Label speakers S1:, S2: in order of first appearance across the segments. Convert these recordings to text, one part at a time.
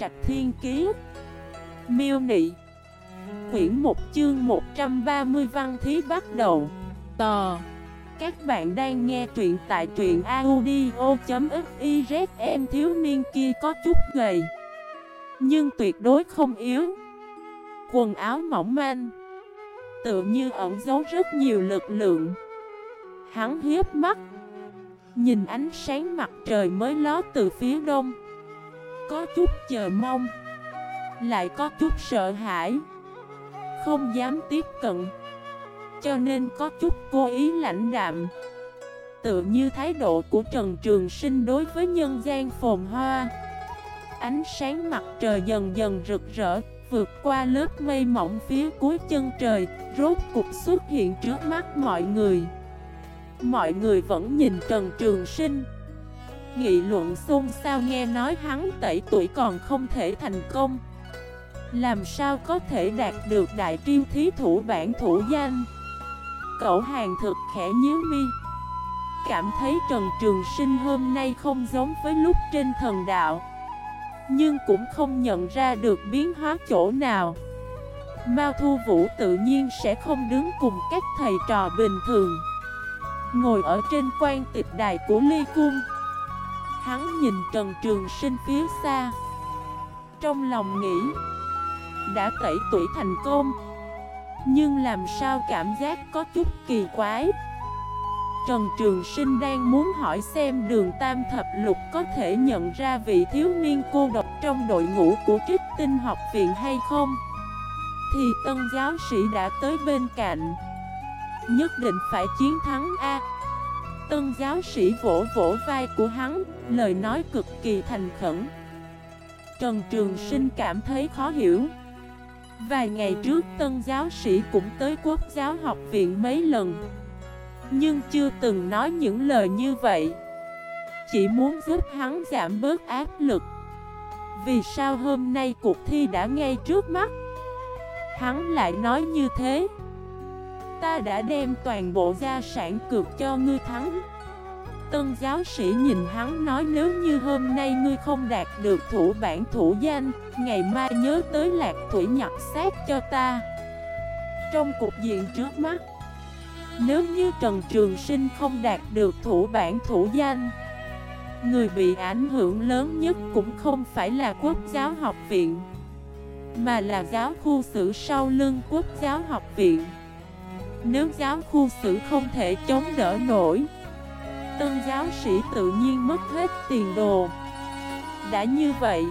S1: Trạch Thiên Kiế Miêu Nị. Quyển 1 chương 130 văn thí bắt đầu. Tò. Các bạn đang nghe truyện tại truyện audio.xyz Em thiếu niên kia có chút gầy, Nhưng tuyệt đối không yếu. Quần áo mỏng manh, Tựa như ẩn giấu rất nhiều lực lượng. Hắn hiếp mắt, Nhìn ánh sáng mặt trời mới ló từ phía đông. Có chút chờ mong, Lại có chút sợ hãi, Không dám tiếp cận. Cho nên có chút cố ý lãnh đạm. Tự như thái độ của Trần Trường Sinh đối với nhân gian phồn hoa. Ánh sáng mặt trời dần dần rực rỡ, Vượt qua lớp mây mỏng phía cuối chân trời, Rốt cục xuất hiện trước mắt mọi người. Mọi người vẫn nhìn Trần Trường Sinh. Nghị luận xôn xao nghe nói hắn tẩy tuổi còn không thể thành công. Làm sao có thể đạt được đại triêu thí thủ bản thủ danh? Cậu hàng thực khẽ nhíu mi. Cảm thấy Trần Trường Sinh hôm nay không giống với lúc trên thần đạo, Nhưng cũng không nhận ra được biến hóa chỗ nào. Mao Thu Vũ tự nhiên sẽ không đứng cùng các thầy trò bình thường. Ngồi ở trên quan tịch đài của Ly Cung Hắn nhìn Trần Trường Sinh phía xa. Trong lòng nghĩ, Đã tẩy tuổi thành công, Nhưng làm sao cảm giác có chút kỳ quái? Trần Trường Sinh đang muốn hỏi xem đường Tam Thập Lục có thể nhận ra vị thiếu niên cô độc trong đội ngũ của trích tinh học viện hay không? Thì tân giáo sĩ đã tới bên cạnh, Nhất định phải chiến thắng A. Tân giáo sĩ vỗ vỗ vai của hắn, Lời nói cực kỳ thành khẩn. Trần Trường Sinh cảm thấy khó hiểu. Vài ngày trước, tân giáo sĩ cũng tới quốc giáo học viện mấy lần. Nhưng chưa từng nói những lời như vậy. Chỉ muốn giúp hắn giảm bớt áp lực. Vì sao hôm nay cuộc thi đã ngay trước mắt? Hắn lại nói như thế. Ta đã đem toàn bộ gia sản cược cho ngươi thắng. Tân giáo sĩ nhìn hắn nói nếu như hôm nay ngươi không đạt được thủ bản thủ danh, Ngày mai nhớ tới lạc thủy nhặt xác cho ta. Trong cục diện trước mắt, Nếu như Trần Trường Sinh không đạt được thủ bản thủ danh, Người bị ảnh hưởng lớn nhất cũng không phải là quốc giáo học viện, Mà là giáo khu sử sau lưng quốc giáo học viện nếu giáo khu sử không thể chống đỡ nổi, Tân giáo sĩ tự nhiên mất hết tiền đồ. Đã như vậy,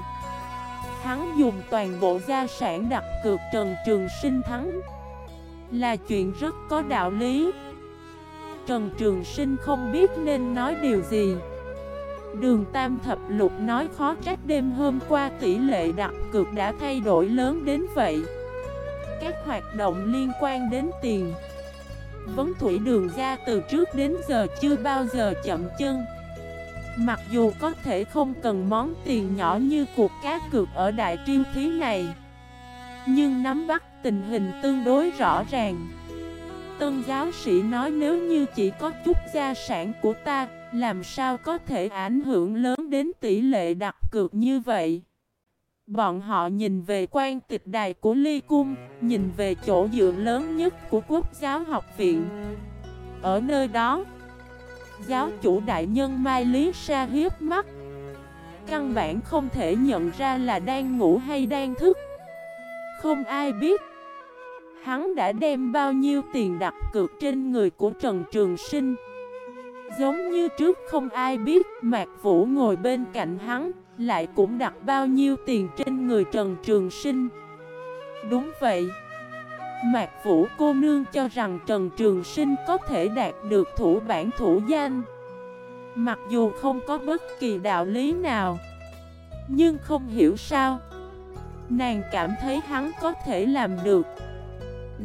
S1: Hắn dùng toàn bộ gia sản đặt cược Trần Trường Sinh thắng. Là chuyện rất có đạo lý. Trần Trường Sinh không biết nên nói điều gì. Đường Tam Thập Lục nói khó trách đêm hôm qua tỷ lệ đặt cược đã thay đổi lớn đến vậy. Các hoạt động liên quan đến tiền Vấn thủy đường ra từ trước đến giờ chưa bao giờ chậm chân. Mặc dù có thể không cần món tiền nhỏ như cuộc cá cược ở đại triêu thí này, Nhưng nắm bắt tình hình tương đối rõ ràng. Tân giáo sĩ nói nếu như chỉ có chút gia sản của ta, Làm sao có thể ảnh hưởng lớn đến tỷ lệ đặt cược như vậy? Bọn họ nhìn về quan tịch đài của Ly Cung, nhìn về chỗ dựa lớn nhất của quốc giáo học viện. Ở nơi đó, giáo chủ đại nhân Mai Lý Sa hiếp mắt. Căn bản không thể nhận ra là đang ngủ hay đang thức. Không ai biết. Hắn đã đem bao nhiêu tiền đặt cược trên người của Trần Trường Sinh. Giống như trước không ai biết, Mạc Vũ ngồi bên cạnh hắn, lại cũng đặt bao nhiêu tiền trên người Trần Trường Sinh. Đúng vậy. Mạc Vũ cô nương cho rằng Trần Trường Sinh có thể đạt được thủ bản thủ danh. Mặc dù không có bất kỳ đạo lý nào, Nhưng không hiểu sao, Nàng cảm thấy hắn có thể làm được.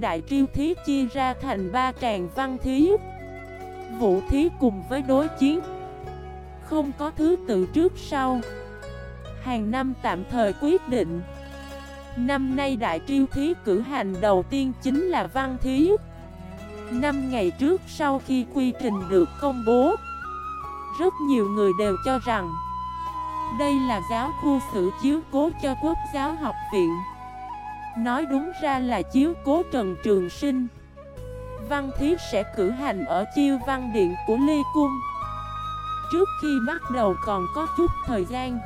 S1: Đại triêu thí chia ra thành ba tràng văn thí. Vũ thí cùng với đối chiến. Không có thứ tự trước sau. Hàng năm tạm thời quyết định. Năm nay đại triêu thí cử hành đầu tiên chính là văn thí. Năm ngày trước sau khi quy trình được công bố, Rất nhiều người đều cho rằng Đây là giáo khu sự chiếu cố cho quốc giáo học viện. Nói đúng ra là chiếu cố Trần Trường Sinh. Văn Thí sẽ cử hành ở chiêu văn điện của Ly Cung. Trước khi bắt đầu còn có chút thời gian.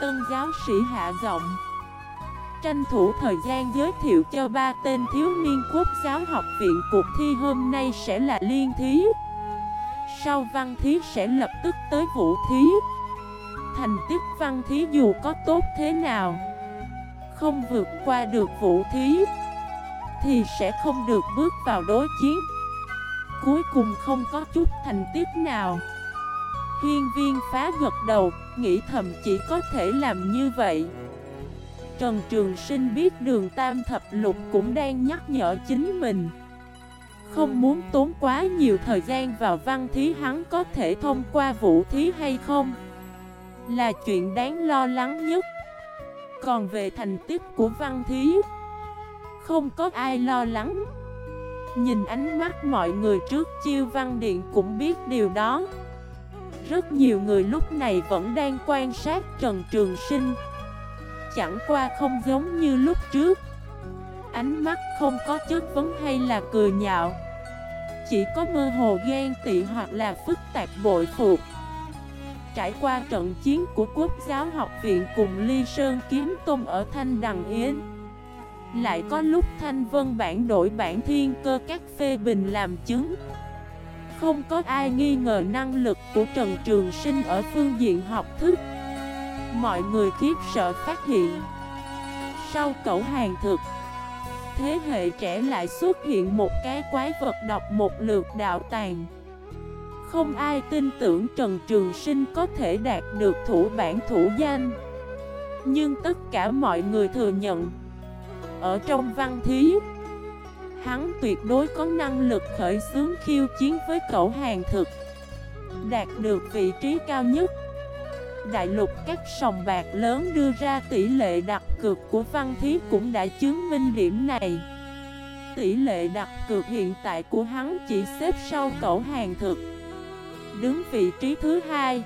S1: Tân giáo sĩ hạ giọng Tranh thủ thời gian giới thiệu cho ba tên thiếu niên quốc giáo học viện cuộc thi hôm nay sẽ là liên thí. Sau văn thí sẽ lập tức tới vũ thí. Thành tích văn thí dù có tốt thế nào, Không vượt qua được vũ thí. Thì sẽ không được bước vào đối chiến. Cuối cùng không có chút thành tích nào. Hiên viên phá gật đầu, Nghĩ thầm chỉ có thể làm như vậy. Trần Trường Sinh biết đường Tam Thập Lục cũng đang nhắc nhở chính mình. Không muốn tốn quá nhiều thời gian vào văn thí, hắn có thể thông qua vũ thí hay không? Là chuyện đáng lo lắng nhất. Còn về thành tích của văn thí không có ai lo lắng. Nhìn ánh mắt mọi người trước chiêu văn điện cũng biết điều đó. Rất nhiều người lúc này vẫn đang quan sát Trần Trường Sinh. Chẳng qua không giống như lúc trước. Ánh mắt không có chất vấn hay là cười nhạo. Chỉ có mơ hồ ghen tị hoặc là phức tạp bội phục. Trải qua trận chiến của Quốc giáo học viện cùng Ly Sơn Kiếm Tôn ở Thanh Đằng Yến lại có lúc Thanh Vân bản đổi bản thiên cơ các phê bình làm chứng. Không có ai nghi ngờ năng lực của Trần Trường Sinh ở phương diện học thức. Mọi người khiếp sợ phát hiện, Sau cẩu hàng thực, Thế hệ trẻ lại xuất hiện một cái quái vật độc một lượt đạo tàng Không ai tin tưởng Trần Trường Sinh có thể đạt được thủ bản thủ danh. Nhưng tất cả mọi người thừa nhận ở trong văn thí. Hắn tuyệt đối có năng lực khởi xướng khiêu chiến với cậu hàng thực Đạt được vị trí cao nhất. Đại lục các sòng bạc lớn đưa ra tỷ lệ đặt cược của văn thí cũng đã chứng minh điểm này. Tỷ lệ đặt cược hiện tại của hắn chỉ xếp sau cậu hàng thực. Đứng vị trí thứ hai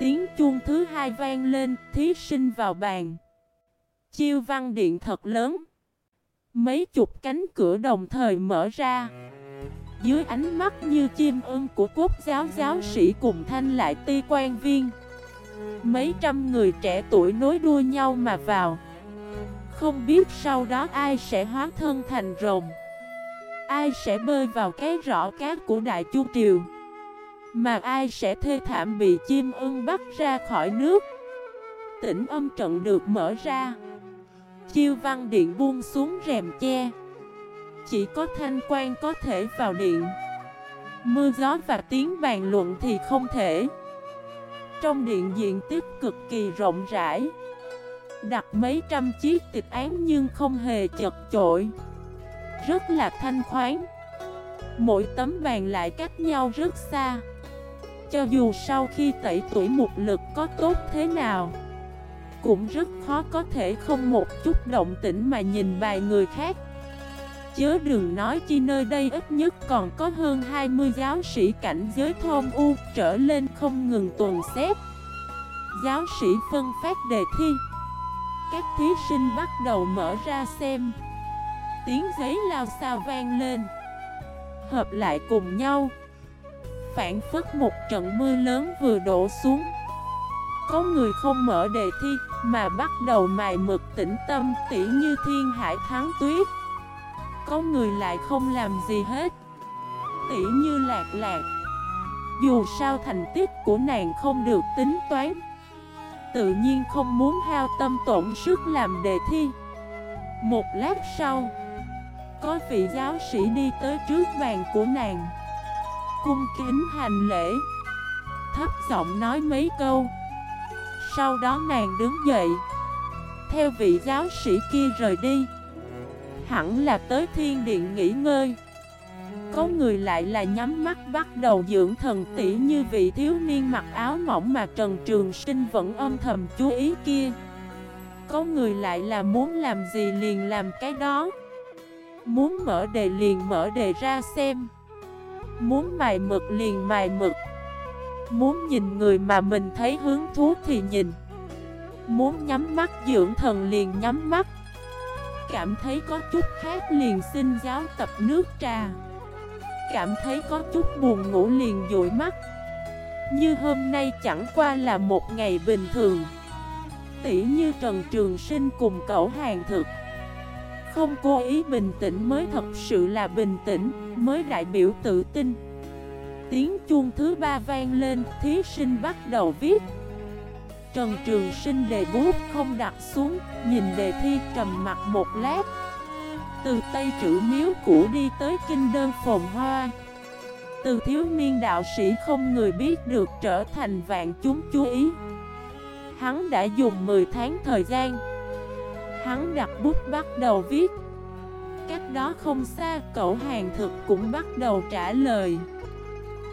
S1: Tiếng chuông thứ hai vang lên, thí sinh vào bàn. Chiêu văn điện thật lớn. Mấy chục cánh cửa đồng thời mở ra. Dưới ánh mắt như chim ưng của quốc giáo giáo sĩ cùng thanh lại ti quan viên. Mấy trăm người trẻ tuổi nối đuôi nhau mà vào. Không biết sau đó ai sẽ hóa thân thành rồng. Ai sẽ bơi vào cái rõ cát của Đại Chu Triều. Mà ai sẽ thê thảm bị chim ưng bắt ra khỏi nước. Tỉnh âm trận được mở ra. Chiêu văn điện buông xuống rèm che. Chỉ có thanh quan có thể vào điện. Mưa gió và tiếng bàn luận thì không thể. Trong điện diện tích cực kỳ rộng rãi. Đặt mấy trăm chiếc tịch án nhưng không hề chật chội. Rất là thanh khoáng. Mỗi tấm bàn lại cách nhau rất xa. Cho dù sau khi tẩy tuổi một lực có tốt thế nào cũng rất khó có thể không một chút động tĩnh mà nhìn bài người khác. Chớ đừng nói chi nơi đây ít nhất còn có hơn 20 giáo sĩ cảnh giới thôn u trở lên không ngừng tuần xét. Giáo sĩ phân phát đề thi. Các thí sinh bắt đầu mở ra xem. Tiếng giấy lao sao vang lên. Hợp lại cùng nhau. Phản phất một trận mưa lớn vừa đổ xuống. Có người không mở đề thi. Mà bắt đầu mài mực tĩnh tâm tỉ như thiên hải thắng tuyết. Có người lại không làm gì hết, Tỉ như lạc lạc. Dù sao thành tích của nàng không được tính toán, Tự nhiên không muốn hao tâm tổn sức làm đề thi. Một lát sau, Có vị giáo sĩ đi tới trước bàn của nàng, Cung kính hành lễ, Thấp giọng nói mấy câu. Sau đó nàng đứng dậy. Theo vị giáo sĩ kia rời đi. Hẳn là tới thiên điện nghỉ ngơi. Có người lại là nhắm mắt bắt đầu dưỡng thần tỉ như vị thiếu niên mặc áo mỏng mà Trần Trường Sinh vẫn âm thầm chú ý kia. Có người lại là muốn làm gì liền làm cái đó. Muốn mở đề liền mở đề ra xem. Muốn mài mực liền mài mực. Muốn nhìn người mà mình thấy hứng thú thì nhìn. Muốn nhắm mắt dưỡng thần liền nhắm mắt. Cảm thấy có chút khác liền xin giáo tập nước trà. Cảm thấy có chút buồn ngủ liền dụi mắt. Như hôm nay chẳng qua là một ngày bình thường. Tỉ như Trần Trường Sinh cùng cậu hàng thực. Không cố ý bình tĩnh mới thật sự là bình tĩnh, Mới đại biểu tự tin. Tiếng chuông thứ ba vang lên Thí sinh bắt đầu viết. Trần Trường Sinh đề bút không đặt xuống Nhìn đề thi trầm mặt một lát. Từ Tây Trữ Miếu cũ đi tới Kinh Đơn Phồn Hoa. Từ thiếu niên đạo sĩ không người biết được trở thành vạn chúng chú ý. Hắn đã dùng 10 tháng thời gian. Hắn đặt bút bắt đầu viết. Cách đó không xa, cậu hàng thực cũng bắt đầu trả lời.